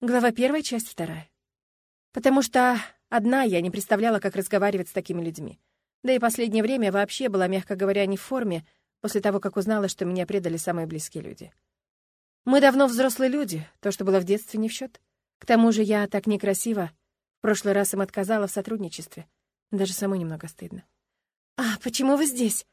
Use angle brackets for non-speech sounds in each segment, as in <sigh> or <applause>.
Глава первая, часть вторая. Потому что одна я не представляла, как разговаривать с такими людьми. Да и последнее время вообще была, мягко говоря, не в форме, после того, как узнала, что меня предали самые близкие люди. Мы давно взрослые люди, то, что было в детстве, не в счет. К тому же я так некрасиво. В прошлый раз им отказала в сотрудничестве. Даже самой немного стыдно. «А, почему вы здесь?»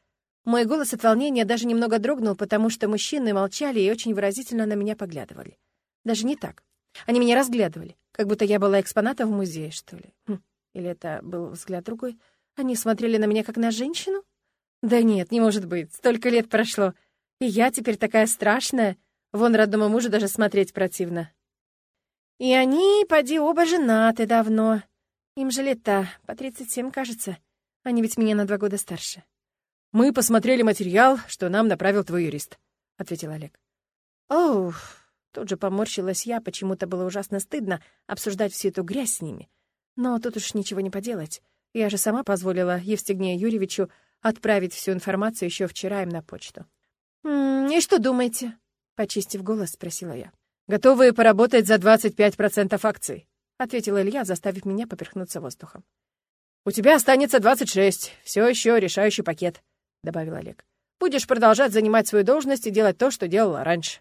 Мой голос от волнения даже немного дрогнул, потому что мужчины молчали и очень выразительно на меня поглядывали. Даже не так. Они меня разглядывали, как будто я была экспонатом в музее, что ли. Хм. Или это был взгляд другой? Они смотрели на меня как на женщину? Да нет, не может быть. Столько лет прошло. И я теперь такая страшная. Вон родному мужу даже смотреть противно. И они, поди, оба женаты давно. Им же лет-то по 37, кажется. Они ведь меня на два года старше. «Мы посмотрели материал, что нам направил твой юрист», — ответил Олег. «Оу...» Тут же поморщилась я, почему-то было ужасно стыдно обсуждать всю эту грязь с ними. Но тут уж ничего не поделать. Я же сама позволила Евстигнею Юрьевичу отправить всю информацию еще вчера им на почту. «М -м, «И что думаете?» — почистив голос, спросила я. «Готовы поработать за 25% акций», — ответил Илья, заставив меня поперхнуться воздухом. «У тебя останется 26, все еще решающий пакет добавил Олег. «Будешь продолжать занимать свою должность и делать то, что делала раньше.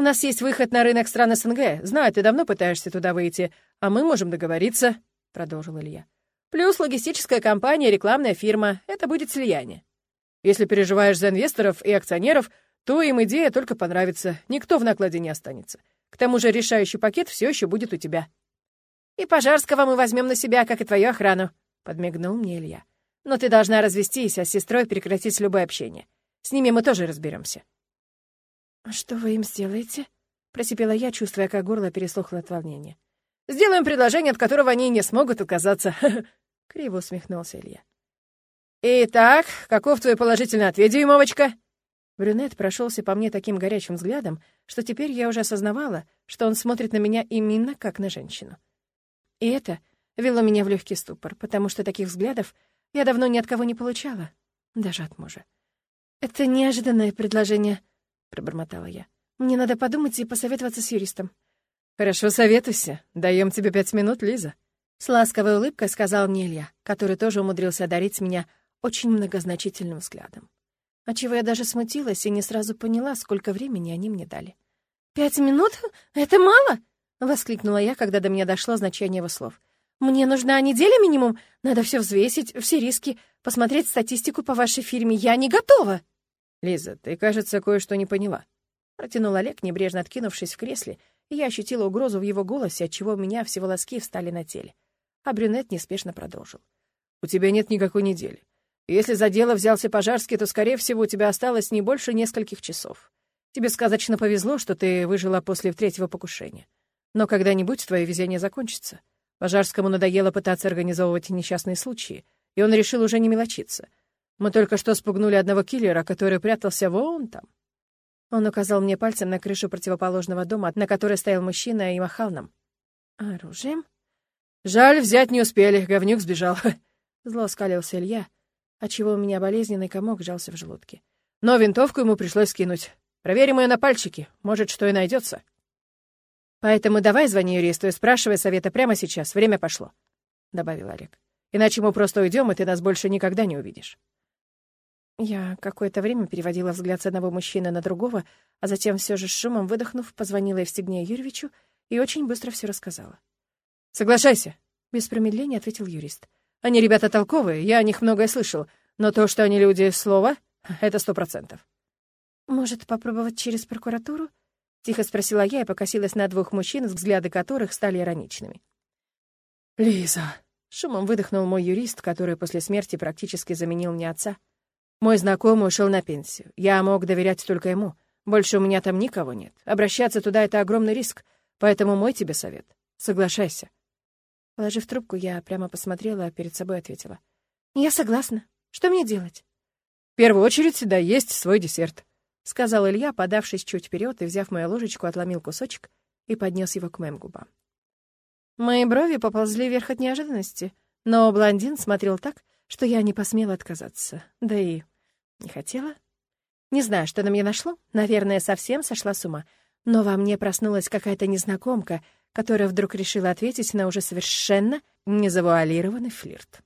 У нас есть выход на рынок стран СНГ. Знаю, ты давно пытаешься туда выйти, а мы можем договориться», — продолжил Илья. «Плюс логистическая компания, рекламная фирма. Это будет слияние. Если переживаешь за инвесторов и акционеров, то им идея только понравится. Никто в накладе не останется. К тому же решающий пакет все еще будет у тебя». «И Пожарского мы возьмем на себя, как и твою охрану», — подмигнул мне Илья. Но ты должна развестись, а с сестрой прекратить любое общение. С ними мы тоже разберемся. «А «Что вы им сделаете?» — просипела я, чувствуя, как горло пересохло от волнения. «Сделаем предложение, от которого они не смогут отказаться», <laughs> — криво усмехнулся Илья. «Итак, каков твой положительный ответ, дюймовочка?» Брюнет прошелся по мне таким горячим взглядом, что теперь я уже осознавала, что он смотрит на меня именно как на женщину. И это вело меня в легкий ступор, потому что таких взглядов я давно ни от кого не получала, даже от мужа. «Это неожиданное предложение», — пробормотала я. «Мне надо подумать и посоветоваться с юристом». «Хорошо, советуйся. Даем тебе пять минут, Лиза». С ласковой улыбкой сказал мне Илья, который тоже умудрился одарить меня очень многозначительным взглядом. Отчего я даже смутилась и не сразу поняла, сколько времени они мне дали. «Пять минут? Это мало?» — воскликнула я, когда до меня дошло значение его слов. Мне нужна неделя минимум. Надо все взвесить, все риски, посмотреть статистику по вашей фирме. Я не готова. Лиза, ты, кажется, кое-что не поняла. Протянул Олег, небрежно откинувшись в кресле, и я ощутила угрозу в его голосе, отчего у меня все волоски встали на теле. А брюнет неспешно продолжил. «У тебя нет никакой недели. Если за дело взялся Пожарский, то, скорее всего, у тебя осталось не больше нескольких часов. Тебе сказочно повезло, что ты выжила после третьего покушения. Но когда-нибудь твое везение закончится. Пожарскому надоело пытаться организовывать несчастные случаи, и он решил уже не мелочиться. Мы только что спугнули одного киллера, который прятался вон там. Он указал мне пальцем на крышу противоположного дома, на которой стоял мужчина и махал нам. «Оружием?» «Жаль, взять не успели, говнюк сбежал». <laughs> Зло скалился Илья, отчего у меня болезненный комок сжался в желудке. Но винтовку ему пришлось скинуть. Проверим ее на пальчики, может, что и найдется. Поэтому давай звони юристу и спрашивай совета прямо сейчас, время пошло», — добавил Олег. «Иначе мы просто уйдем, и ты нас больше никогда не увидишь». Я какое-то время переводила взгляд с одного мужчины на другого, а затем все же с шумом выдохнув, позвонила Евстигнею Юрьевичу и очень быстро все рассказала. «Соглашайся», — без промедления ответил юрист. «Они ребята толковые, я о них многое слышал, но то, что они люди слова, — это сто процентов». «Может, попробовать через прокуратуру?» — тихо спросила я и покосилась на двух мужчин, взгляды которых стали ироничными. «Лиза!» — шумом выдохнул мой юрист, который после смерти практически заменил мне отца. «Мой знакомый ушел на пенсию. Я мог доверять только ему. Больше у меня там никого нет. Обращаться туда — это огромный риск, поэтому мой тебе совет. Соглашайся». Положив трубку, я прямо посмотрела, а перед собой ответила. «Я согласна. Что мне делать?» «В первую очередь всегда есть свой десерт», — сказал Илья, подавшись чуть вперед и, взяв мою ложечку, отломил кусочек и поднес его к моим губам. Мои брови поползли вверх от неожиданности, но блондин смотрел так, что я не посмела отказаться. Да и не хотела. Не знаю, что на меня нашло, наверное, совсем сошла с ума, но во мне проснулась какая-то незнакомка, которая вдруг решила ответить на уже совершенно незавуалированный флирт.